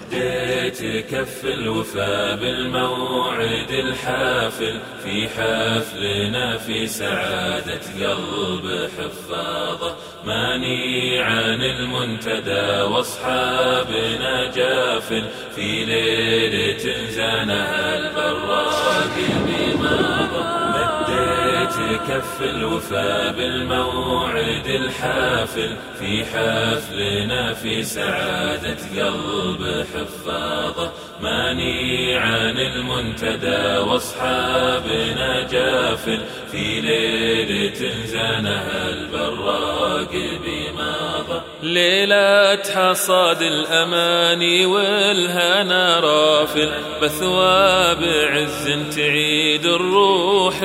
مديت كف الوفا بالموعد الحافل في حفلنا في سعادة قلب حفاظة. ماني عن المنتدى وأصحابنا جافل في ليلة زانها البراق بماضى. مديت كف الوفا بالموعد الحافل في حفلنا في سعادة قلب حفاظة. ماني عن المنتدى وأصحابنا جافل في ليلة زانها البراق بماضى. ليلة حصاد الأماني والهنا رافل بثواب عز تعيد الروح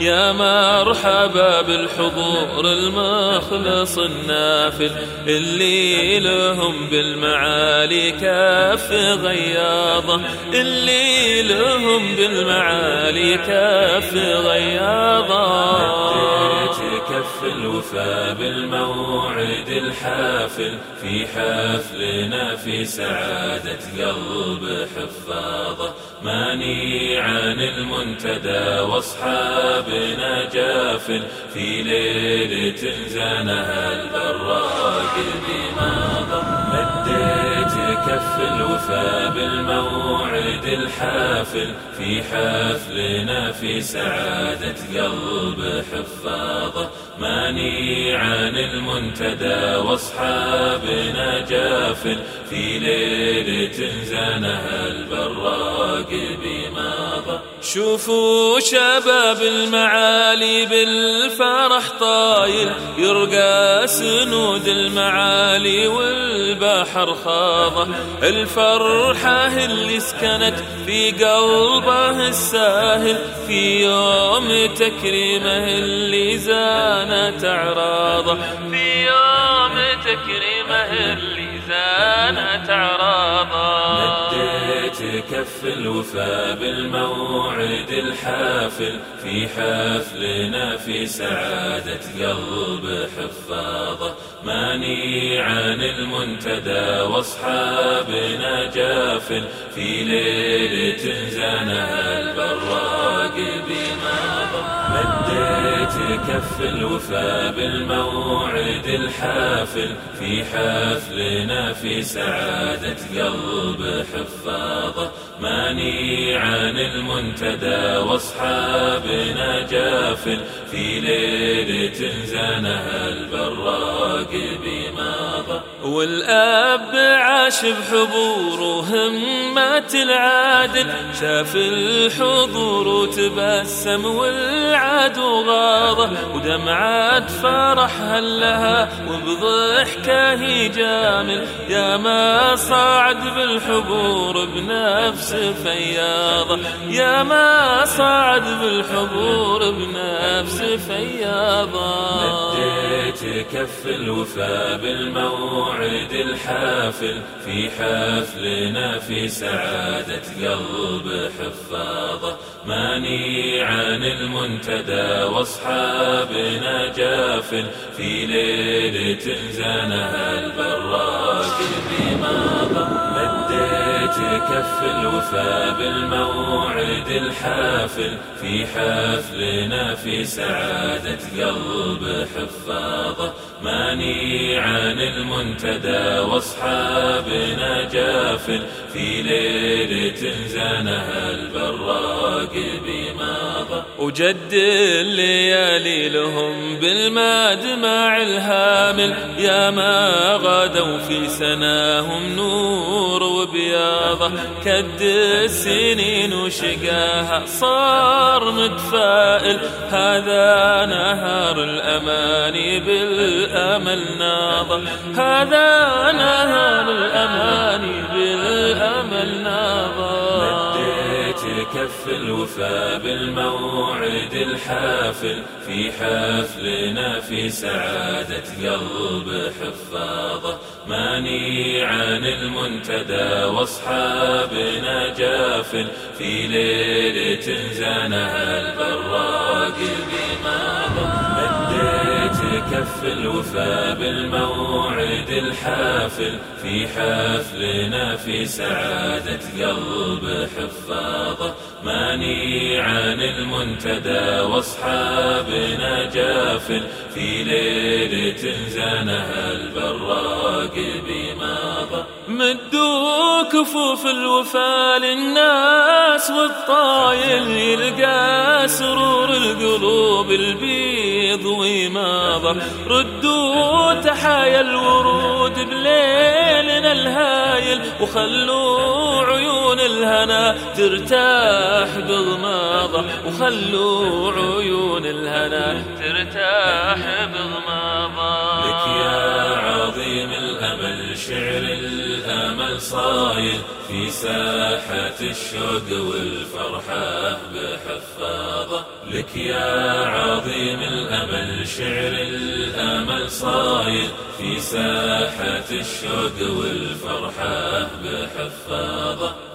يا مرحبا بالحضور المخلص النافل اللي لهم بالمعالي كف غياضة اللي لهم بالمعالي كف غياضة كف الوفا بالموعد الحافل في حفلنا في سعادة قلب حفاظة. ماني عن المنتدى واصحابنا جافل في ليلة زانها البراق بماضى مديت كف الوفا بالموعد الحافل في حفلنا في سعادة قلب حفاظه. ماني عن المنتدى واصحابنا جافل في ليلة زانها البراق بماضى شوفوا شباب المعالي بالفرح طايل يرقى سنود المعالي والبحر خاضة الفرحة اللي سكنت في قلبه الساهل في يوم تكريمه اللي زانت أعراضه. في يوم تكريمه اللي زانت أعراضه. كف الوفا بالموعد الحافل في حفلنا في سعادة قلب حفاظة. ماني عن المنتدى وأصحابنا جافل في ليلة زانها البراق بماضى. مديت كف الوفا بالموعد الحافل في حفلنا في سعادة قلب حفاظة. ماني عن المنتدى واصحابنا جافل. في ليلة زانها البراق بماضى. والأب عاش بحضور وهمة العادل. شاف الحضور وتبسم والعدو غاضه ودمعة فرح هلها وبضحكه يجامل يا ما صعد بالحضور فياضة. يا ما صعد بالحضور بنفس فياضة. مديت كف الوفا بالموعد الحافل. في حفلنا في سعادة قلب حفاظة. ماني عن المنتدى واصحابنا جافل. في ليلة زانها البراق بماضى. مديت كف الوفا بالموعد الحافل في حفلنا في سعادة قلب حفاظه. ماني عن المنتدى واصحابنا جافل. في ليلة زانها البراق بماضى. وجد الليالي لهم بالمدمع الهامل. يا ما غدوا في سناهم نور وبياضة. كد السنين وشقاها صار متفائل. هذا نهار الأماني بالأمل ناضى هذا نهار الأماني بالأمل ناضى كف الوفا بالموعد الحافل في حفلنا في سعادة قلب حفاظه ماني عن المنتدى وأصحابنا جافل في ليلة زانها البراق بماضى مديت كف الوفا بالموعد الحافل في حفلنا في سعادة قلب حفاظة. ماني عن المنتدى وأصحابنا جافل في ليلة زانها البراق بماضى. مدوا كفوف الوفا للناس والطايل يلقى سرور القلوب البيض وماضى ردوا تحايا الورود بليلنا الهايل وخلوا عيون الهنا ترتاح بغماضة وخلوا عيون الهنا ترتاح بغماضة لك يا عظيم الأمل شعر الأمل صايل في ساحة الشوق والفرحة بحفاظة. لك يا عظيم الأمل شعر الأمل صايل في ساحة الشوق والفرحة بحفاظة.